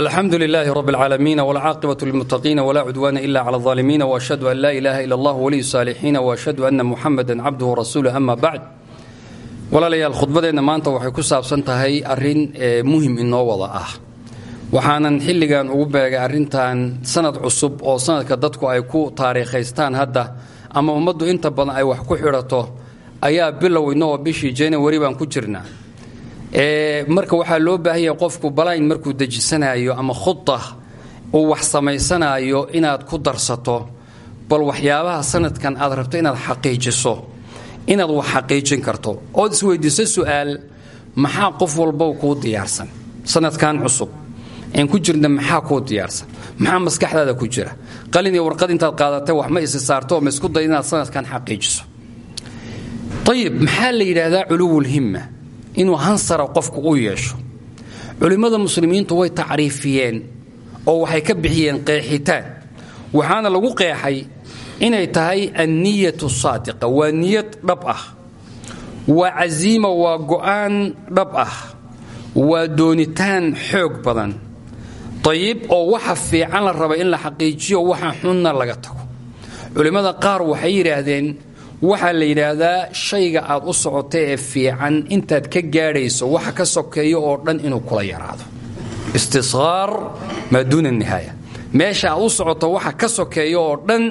alxamdu lilaahi rab اlcaalamiina wlcaaqibaة lilmutaqiina wla cudwaana ila clى اظaalimiina washhadu an laa ilaha ila اllah waliyu saalixiina washhadu ana muxamada cabduhu rasuuluh ama bacd walaalayaal khudbadeenna maanta waxay ku saabsan tahay arrin muhim inoo wada ah waxaanan xilligan ugu beegay arrintan sanad cusub oo sanadka dadku ay ku taariikhaystaan hadda ama ummaddu inta badan ay wax ku xidhato ayaa bilow inagoo bishii janawari baan ku jirnaa marka waxaa loo baahan qofku balayn markuu dejisanaayo ama khuda uu wax samaysanaayo inaad ku darsato bal waxyaabaha sanadkan aad rabto inaad xaqiijiso inaad wax xaqiijin karto. Ood isweydiiso su'aal maxaa qof walbow kuu diyaarsan? Sanadkan cusub. Aan ku jirna maxaa kuu diyaarsan? Maxaa maskaxdaada ku jira? Qalin iyo warqad intaad qaadatay wax ma isi saarto ma isku day sanadkan xaqiijiso. Ayib maxaa la yidhaahdaa culuwulhimma inuu hansara qofku u yeesho. Culimmada muslimiintu way tacriifiyeen oo waxay ka bixiyeen qeexitaan. Waxaana lagu qeexay inay tahay anniyatu saadiqa waa niyad dhab ah. Waa casiima waa go'aan dhab ah. Waa doonitaan xoog badan. Dayib oo waxa fiican la raba in la xaqiijiyo waxa xunna laga tago. Culimmada qaar waxay yidhaahdeen waxaa la yidhaahdaa shayga aad u socota ee fiican intaad ka gaadhayso waxa ka sokeeyo oo dhan inuu kula yaraado. Istisqaar maa duuna nihaaya. Meesha aad u socoto waxa ka sokeeyo oo dhan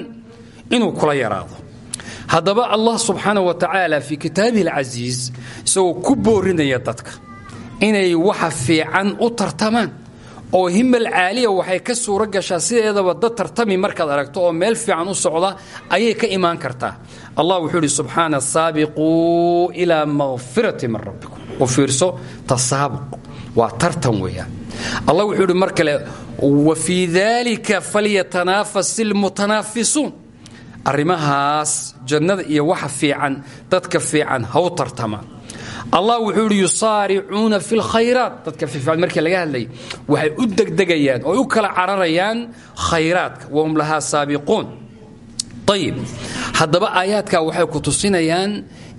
inuu kula yaraado. Haddaba allah subxaana wa tacaala fii kitaabihi alcasiis isagoo ku boorinaya dadka inay waxa fiican u tartamaan oo himal caaliya waxay ka suuro gashaa sideedaba dad tartami markaad aragto oo meel fiican u socda ayay ka imaan kartaa. Allah wuxuu idhi subxaana saabiquu ilaa makfirati min rabbikum. U fiirso tasaabuq. Waa tartan weeyaan. Allah wuxuu idhi mar kale wa fii dalika falyatanaafas ilmutanaafisuun. Arrimahaas jannada iyo waxa fiican dadka fiican haw tartamaan allah wuxuu idhi yusaaricuuna fi lkhayraat dadka fiican markii laga hadlayay waxay u degdegayaan oo u kala cararayaan khayraadka wahum lahaa saabiquun. Ayib haddaba aayaadka waxay ku tusinayaan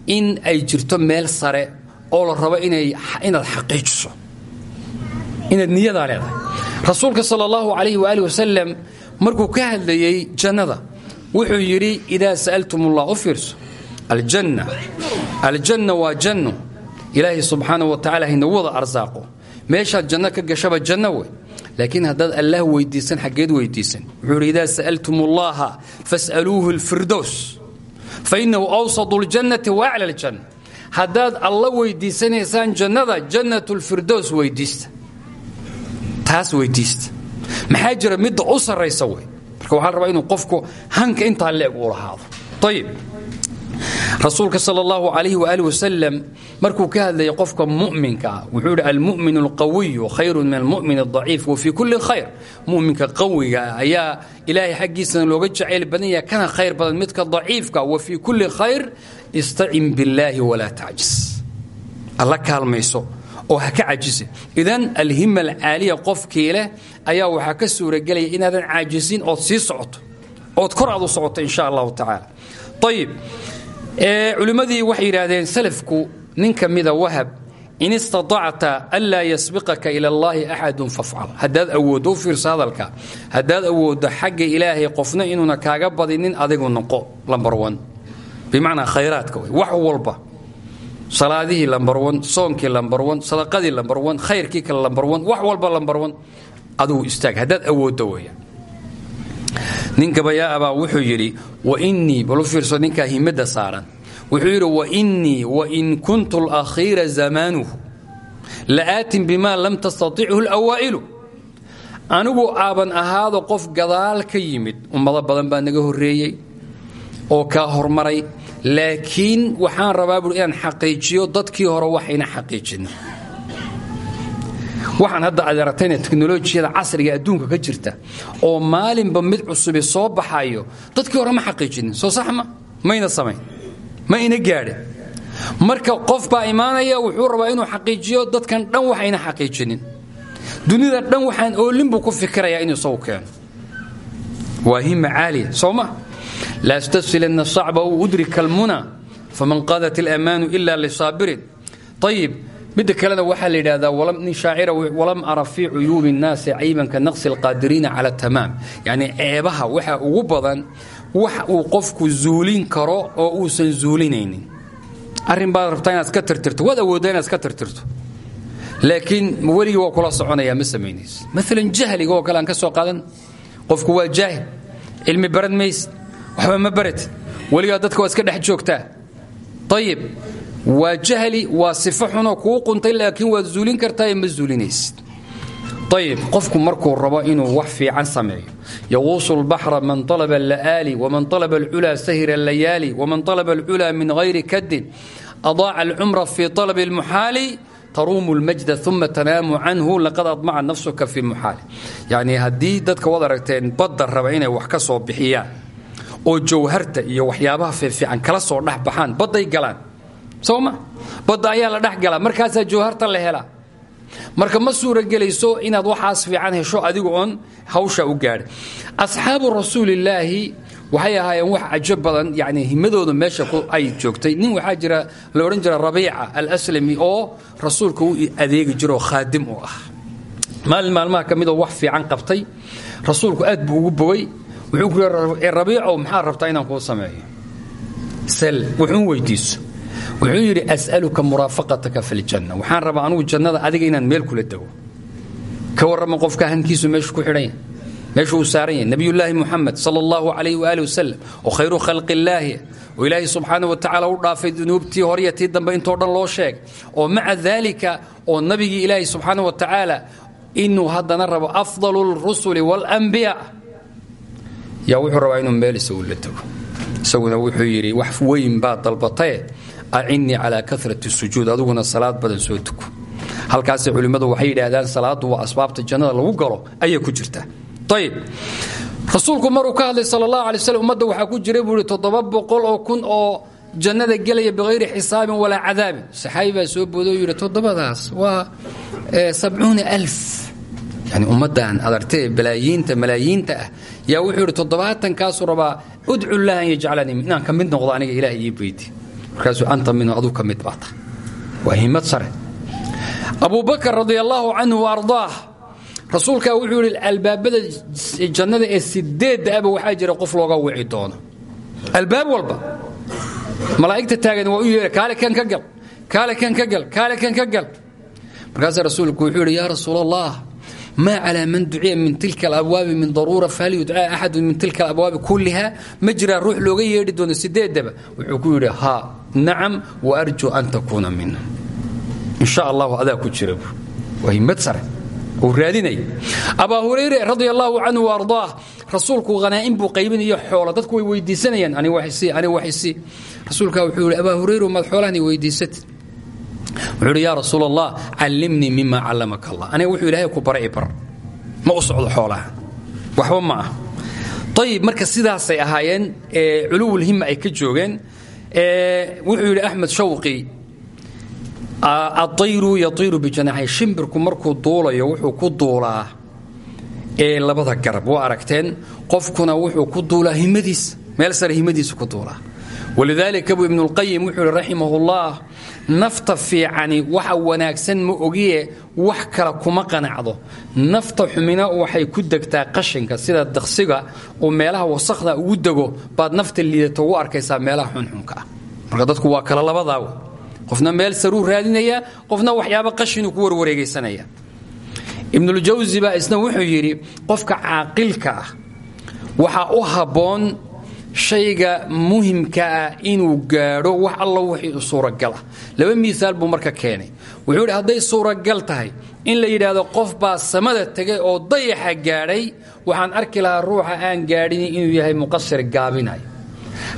in ay jirto meel sare oo la rabo inaad xaqiijiso. Inaad niyadaa leedahay. Rasuulka sal allahu calayh waali wasalam markuu ka hadlayey jannada wuxuu yidhi idaa sa'altum ullah aljanna. Aljanna waa janno ilaahay subxaana wa tacala haynagu wada arsaaqo. Meeshaad janno ka gashaba janno wey laakiin haddaad allaah weydiisan xaggeed weydiisan. Wuxuu idhi idaa sa'altum fa innahu awsadu ljannati wa acla aljanna haddaad alla weydiisanaysaan jannada jannatu lfirdows weydiista. Taas weydiista. Maxaa jira midda u sarraysa rabaa inuu qofku hanka intaa leeg uu lahaado. Ayib rasuulka sal allahu calayh waali wasalam markuu ka hadlayay qofka mu'minka ah wuxuu yidhi almu'min alqawiyu khayrun min almu'min aldaciif wa fii kulli khayr. Mu'minka qawiga ayaa ilaahay xaggiisana looga jacayl badan yaha kana khayr badan midka daciifka wa fii kulli khayr istacin billaahi walaa tacjis alla kaalmayso oo ha ka cajise idan alhima alcaaliya qofkii leh ayaa waxaa ka suuragelaya inaadan caajisin ood sii socoto ood kor aad u socoto insha allahu tacaala culimmadii waxay yidhaahdeen salafku nin ka mida wahab in istaطacta anlaa yasbiqaka ila اllahi axadun fafcal. Haddaad awooddo u fiirso hadalka. Haddaad awooddo qofna inuuna kaaga badinin adigu noqo. Lambar wan bimacnaa khayraadka wax walba. Salaadihii lambar wan soonkii lambar wan sadaqadii lambar wan khayrkii kale lambar wan walba lambar wan adigu istaag. Haddaad awooddo weeyaan nin gabayaabaa wuxuu yidhi wainii bal u fiirso ninkaa himada saaran. Wuxuu yidhi wainii wain kuntu alakhiira zamaanuhu la'aatin bima lam tastatichu lawaa'ilu anigu aaban ahaado qof gadaal ka yimid ummado badan baa naga horreeyey oo kaa hormaray laakiin waxaan rabaa buui inaan xaqiijiyo dadkii hore waxayna xaqiijin waxaan hadda aad aragtayna teknolojiyada casriga adduunka ka jirta oo maalinba mid cusubi soo baxayo dadkii hore ma xaqiijinin. Soo sax ma? Mayna samayn. Ma ina gaadhin marka qof baa imaanaya wuxuu rabaa inuu xaqiijiyo dadkan dhan waxayna xaqiijinin. Dunida dhan waxaan oolin ku fikirayaa inuu isagu keeno. Waa hima caaliya soo ma? Laa stasilanna sacba u udrika almuna faman qaadat alamaanu ila lisaabirin ayib midda kalena waxaa la yidhaahdaa nin shaacira walam ara fii cuyuubi innaasi caybanka naqsi alqaadiriina cala tamaam. Yacnii ceebaha waxaa ugu badan wax uu qofku zuulin karo oo uusan zuulinaynin. Arrin baad rabtaa inaad iska tirtirto waad awooddaa inaad iska tirtirto. Laakiin weligii waa kula soconaya ma samaynays. Maalan jahliga oo kale ka soo qaadan qofku waa jaahil cilmi baran mays waxba ma barat weligaa dadka iska dhex joogtaa. Ayib waa jahli waa sifo xunoo kuu quntay laakiin waad zuulin kartaa ma zuulinaysid. Ayib qofku markuu rabo inuu wax fiican sameeyo. Yaquusu lbaxra man alaba alla'aali waman alaba alculaa sahira allayaali waman alaba alculaa min hayri kadin adaaca alcumra fii alabi almuxaali taruumu lmajda uma tanaamu canhu laqad admaca nafsuka fii muxaali. Yacnii haddii dadka waad aragteen badda raba inay wax ka soo bixiyaan oo jawharta iyo waxyaabaha fiifiican kala soo dhex baxaan galaan soo ma? Badda ayaa la dhex galaa markaasaa jawharta la helaa marka ma suuragelayso inaad waxaas fiican hesho adigu oon hawsha u gaadha asxaabu rasuulillaahi waxay ahaayeen wax cajo badan yani himadooda meesha ay joogtay. Nin waxaa jira la odhan jira rabiica alaslami oo rasuulka u adeegi jiro khaadim u ah. Maalin maalmaha ka midoo wax fiican qabtay. Rasuulku aad buu ugu bogay. Wuxuu ku rabiicow maxaad rabtaa inaan kuu sameeyo? Sel wuxuun weydiiso wuxuu yidhi as'aluka muraafaqataka fi ljanna waxaan rabaa anugu jannada adiga inaan meel kula dego ka warrama qofka hankiisu meeshu ku xidhan meeshu uu saaran yahay. Nebiyullaahi muxamed sala allahu calayh waali wasalam khayru khalqi illaahi oo ilaahay subxaana wa tacaala u dhaafay dunuubtii horiya dambe intoo dhan loo sheegay oo maca daalika oo nabigii ilaahay subxaana wa tacaala inuu haddana rabo afdalu lrusuli waalambiyaa yaa wuxuu rabaa inuu meel isagu la dego isaguna wuxuu yidhi wax weyn baad dalbataye acinnii calaa karati sujuud adiguna salaad badan soo tuko halkaas culimmadu waxay yidhaahdaan salaadu waa asbaabta jannada lagu galo ayay ku jirtaa ayib rasuulku maruu ka hadlay sal allahu alay slam ummadda ku jiray buu ihi toddoba boqol oo kun oo jannada gelaya bikayri xisaabin walaa cadaabin saxaabi baa soo boodoo yidhi toddobadaas waa sabcuuna alf yani ummaddan adartee balaayiinta malaayiinta ah yaa wuxuu yidhi toddobaatankaasu rabaa udcu llaha an inaan ka noqdo aniga ilaah ii beyti markaasuu anta minhu aduu ka mid baa tahay sare. Abu bakar radi allaahu canhu rasuulkaa wuxuu yidhi albaabada jannada ee sideedda aba waxaa jira qof looga wici doono. Albaab walba malaa'igta taagan waa u yeera kaale kan ka gal kaale kan ka gal kaale kan ka gal. Markaasaa rasuulku wuxuu yidhi yaa rasuul allah ma calaa man duciya min tilka alabwaabi min daruura fahal yudcaa axadu min tilka alabwaabi kulliha ma jiraa looga yeedhi doono sideedaba wuxuu ku yidhi haa nacam wa arjuu an takuuna minhum in sha allahu adaa ku jira waa himad sare uu raadinaya abaa hurayre radi allaahu canhu waardaah rasuulku hanaa'in buu qaybinayo xoolo dadku way weydiisanayaan ani waxisi rasuulkaa wuxuu yidhi abaa hurayre maad xoolahani weydiisatid. Wuxuu yidhi yaa rasuul allah callimnii mima callamaka allah. Aniga wuxuu ilaahay ku bara i bar. Ma u socdo xoolaha. Waxba ma ah. Ayib marka sidaasay ahaayeen culuwulhimma ay ka joogeen wuxuu yidhi axmed shawqi aayru yaiiru bijanaxay shimbirku markuu duulayo wuxuu ku duulaa ee labada garab. Waa aragteen qofkuna wuxuu ku duulaa himadiisa meel sare himadiisa ku duulaa. Walidaalika buu ibnulqayim wuxuu yidhi nafta fiicani waxa wanaagsan ma ogiye wax kale kuma qanacdo. Nafta xumina waxay ku degtaa qashinka sida daqsiga uu meelaha wasakhda ugu dego baad nafta liidato ugu arkaysaa meelaha xunxunka ah. Marka dadku waa kala labadaaw qofna meel saruu raadinaya qofna waxyaaba qashinuu ku warwareegaysanaya. Ibnuljawsi baa isna wuxuu yidhi qofka caaqilka ah waxaa u habboon shayga muhimka ah inuu gaadho wax alla wixii suuragala laba miisaal buu marka keenay. Wuxuu yidhi hadday suuragal tahay in la yidhaahdo qof baa samada tegay oo dayaxa gaadhay waxaan arki lahaa ruuxa aan gaadhin inuu yahay muqasir gaabinayo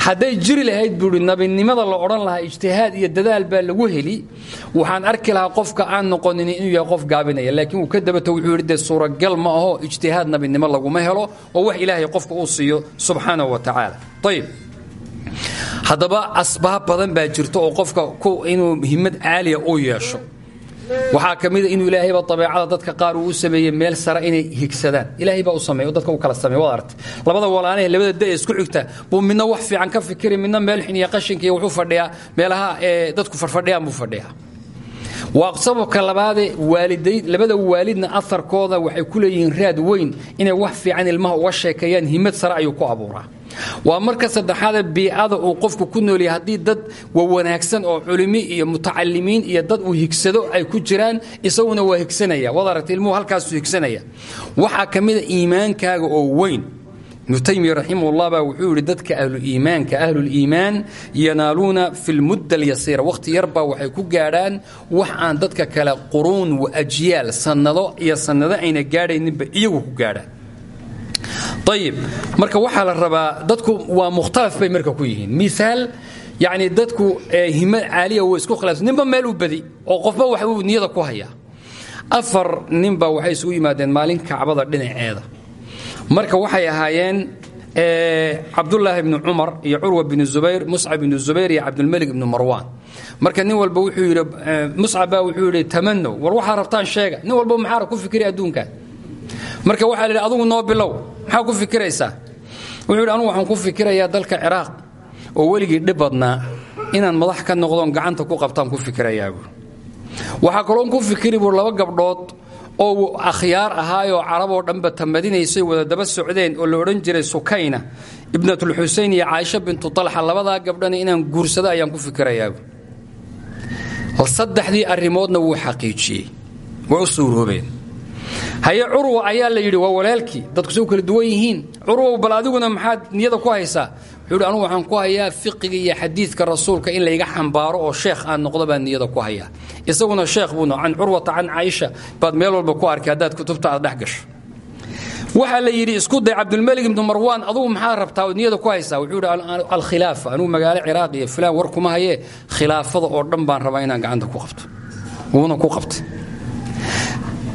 hadday jiri lahayd buuhi nabinimada la odhan lahaa ijtihaad iyo dadaal baa lagu heli. Waxaan arki lahaa qofka aan noqonin inuu yahay qof gaabinaya. Laakiin uu ka dabato wuxuu yidhi dee suuragal ma aho ijtihaad nabinimo laguma helo oo wax ilaahay qofka uu siiyo subxaanahu wa tacaala. Ayib haddaba asbaab badan baa jirto oo qofka inuu himad caaliya u yeesho waxaa ka mida inuu ilaahayba abeecada dadka qaar uu u meel sare inay higsadaan. Ilahay baa u sameey dadka u kala sameey waad artay labada walaanahe labada da isku xigta buu midna wax fiican ka fikiri midna meel xin iyo qashinka iyo wuxuu meelaha ee dadku farfadhiyaan buu fadhiyaa. Waa sababka labaade labada waalidna aharkooda waxay ku leeyihiin raad weyn inay wax fiican ilmaha uga sheekeeyaan himad sare ayuu ku abuuraa waa marka saddexaada biicada uu qofku ku noolyahay haddii dad wawanaagsan oo culimi iyo mutacalimiin iyo dad uu higsado ay ku jiraan isaguna waa higsanaya. Waad aragta ilmuhu halkaasuu higsanaya. Waxaa ka mida iimaankaaga oo weyn. Ibnu taymiya baa wuxuu yidhi dadka ahluliimaanka ahluliimaan yanaaluuna fi lmudda alyasiira wakhti yarbaa waxay ku gaadhaan wax aan dadka kale quruun wa ajyaal sannado iyo sannado ayna gaadhayninba iyagu ku gaadhaan ayib marka waxaa la rabaa dadku waa mukhtalaf bay marka ku yihiin. Miaal yani dadku himo caaliya way isku khilaafsan. Ninba meel u badi oo qofba wax uu niyada ku hayaa afar ninba waxay isugu yimaadeen maalin kacbada dhinaceeda. Marka waxay ahaayeen cabdulaahi bnu cumar iyo curwa bnu zubayr muscab bnu zubayr iyo cabdulmelik ibnu marwaan. Marka nin walba wuxuu yidhi muscab baa wuxuu yidhi tamanow war waxaa rabtaan sheega. Nin walba maxaa ku fikiri adduunkan marka waxaa la yidhi adugu noo bilow maxaa ku fikiraysaa? Wuxuu yidhi anugu waxaan ku fikirayaa dalka ciraaq oo weligii dhib badnaa inaan madax ka noqdoon gacanta ku qabtaan ku fikirayaa buur waxaa kaloon ku fikiri buur laba gabdhood oo akhyaar ahaayoo caraboo dhanba tamadinaysay wada daba socdeen oo la odhan jiray sukayna ibnatulxusein iyo caaisha bintu talxa labadaa gabdhana inaan guursado ayaan ku fikirayaa buur saddexdii arrimoodna wuu xaqiijiyey way u suuroobeen haye curwa ayaa la yidhi waa walaalkii dadku u kala duwan yihiin. Curwow bal adiguna maxaad niyada ku haysaa? Wuxuu yidhi waxaan ku hayaa fiqiga iyo xadiidka rasuulka in layga xambaaro oo sheekh aan noqdo baan niyada ku hayaa. Isaguna sheekh buu no can curwata can caaisha baad meel walba ku arkay haddaad kutubta aad dhex gasho. Waxaa la yidhi isku day cabdulmelik ibnu marwaan adugu maxaad rabtaa niyada ku haysaa? Wuxuu yidhi alkhilaafa anugu magaalo ciraaq iyo filaan war kuma hayee khilaafada oo dhan baan rabaa inaan gacanta ku qabto. Wuuna ku qabtay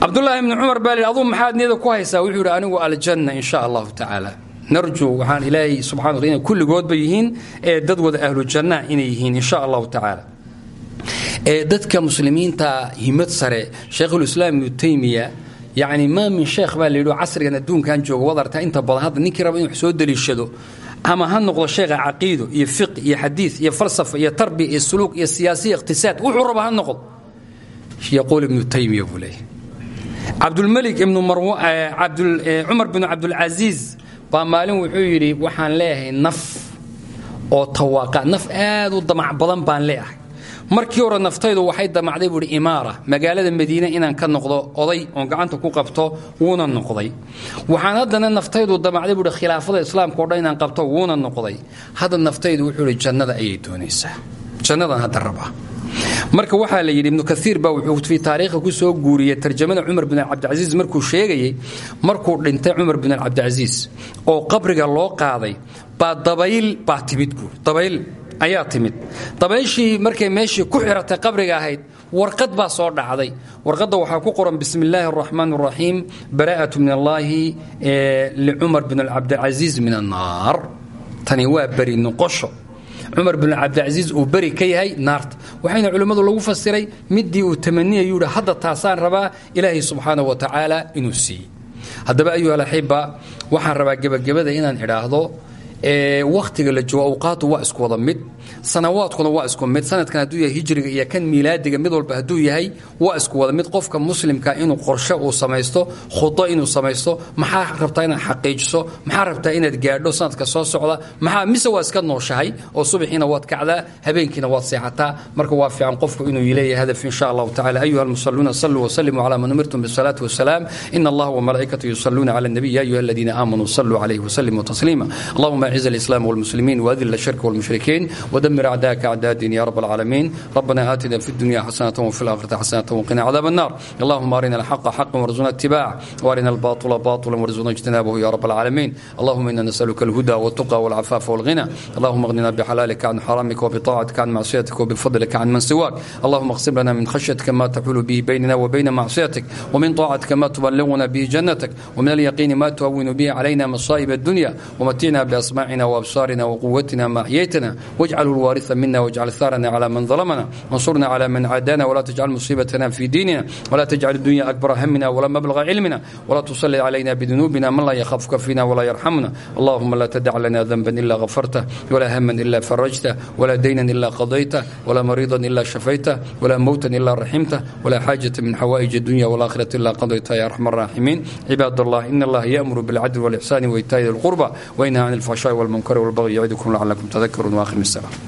cabdulaahi ibni cumar baa aduu maxaad niyada ku haysaa? Wuxuu yidhi anigu aljanna in sha allahu tacaala. Narju waxaan ilaahay subxana wata inay kulligoodba yihiin ee dad wada ahlu janna inay yihiin in sha allahu tacaala. Ee dadka muslimiinta himad sare shaykhulislaam ibnu taymiya yacni maa min sheekh baa la yidhi casrigan adduunkan jooga wadarta inta badan hadda ninkii raba inuu soo deliishado ama ha noqdo sheekha caqiido iyo fiqi iyo xadiid iyo falsafa iyo tarbiya iyo suluuq iyo siyaasiya iqtisaad wuxuu raba ha noqdo. Yaquul ibnu taymiya buu leeyahy cabdulmelik ibnu cumar binu cabdulcasiis baa maalin wuxuu yidhi waxaan leeyahay naf oo tawaaqa naf aad u damac badan baan leeyahay. Markii hore naftaydu waxay damacday buuhi imaara magaalada madiine inaan ka noqdo oday oon gacanta ku qabto wuuna noqday. Waxaan haddana naftaydu damacday buuhi khilaafada islaamka o dhan inaan qabto wuuna noqday. Hadda naftaydu wuxuu ihi jannada ayay doonaysaa. Jannadan hadda rabaa marka waxaa la yidhi ibnu kaiir baa wuxuu fii taariikha ku soo guuriyey tarjamada cumar bin cabdicasiis markuu sheegayey markuu dhintay cumar bin cabdicasiis oo qabriga loo qaaday baa dabayl baa timid buur dabayl ayaa timid. Dabayshii markay meeshii ku xiratay qabriga ahayd warqad baa soo dhacday. Warqadda waxaa ku qoran bismi illaahi araxmaan araxiim baraa'atu min allaahi licumar bin cabdicasiis min annaar. Tani waa beri noqosho. Cumar bin cabdicasiis uu beri ka yahay naarta waxayna culimmadu lagu fasiray midii uu tamaniyayu yidhi hadda taasaan rabaa ilaahay subxaana wa tacaala inuu siiyey haddaba ayuha alaxiba waxaan rabaa gebagabada inaan idhaahdo wakhtiga la joogo awqaadu waa isku wada mid sanawaadkuna waa isku mid sanadkan hadduu yahay hijriga iyo kan miilaadiga mid walba hadduu yahay waa isku wada mid qofka muslimka inuu qorshe uu samaysto khudo inuu samaysto maxaa rabtaa inaad xaqiijiso maxaa rabtaa inaad gaadho sanadka soo socda maxaa mise waa iska nooshahay oo subaxiina waad kacdaa habeenkiina waad seexataa marka waa fiican qofku inuu leeyahay hadaf insha allahu tacala ayuha almusaluuna saluu wasalimuu cala man umirtum bisalaati wasalaam in allaha wamalaa'ikatu yusaluuna cala الnabiy ya ayuha aladiina aamanuu saluu calayhi wasalimuu tasliima allahuma اعز الإسلام والمسلمين وأذل الشرك والمشركين ودمر أعداءك أعداء الدين يا رب العالمين ربنا آتنا في الدنيا حسنة وفي الآخرة حسنة وقنا عذاب النار اللهم أرنا الحق حقا وارزقنا اتباعه وأرنا الباطل باطلا وارزقنا اجتنابه يا رب العالمين اللهم إنا نسألك الهدى والتقى والعفاف والغنى اللهم اغننا بحلالك عن حرامك وبطاعتك عن معصيتك وبفضلك عن من سواك اللهم اقسم لنا من خشيتك ما تحول به بيننا وبين معصيتك ومن طاعتك ما تبلغنا به جنتك ومن اليقين ما تهون به علينا مصائب الدنيا ومتعنا بأسماعنا وأبصارنا وقوتنا ما أحييتنا واجعله واجعله الوارث منا واجعل ثارنا على من ظلمنا وانصرنا على من عادانا ولا تجعل مصيبتنا في ديننا ولا تجعل الدنيا أكبر همنا ولا مبلغ علمنا ولا تصلي علينا بذنوبنا من لا يخافك فينا ولا يرحمنا اللهم لا تدع لنا ذنبا إلا غفرته ولا هما إلا فرجته ولا دينا إلا قضيته ولا مريضا إلا شفيته ولا موتا إلا رحمته ولا حاجة من حوائج الدنيا والآخرة إلا قضيتها يا أرحم الراحمين عباد الله إن الله يأمر بالعدل والإحسان وإيتاء ذي القربى وينهى عن الفحشاء والمنكر والبغي يعظكم لعلكم تذكرون وآخر السلام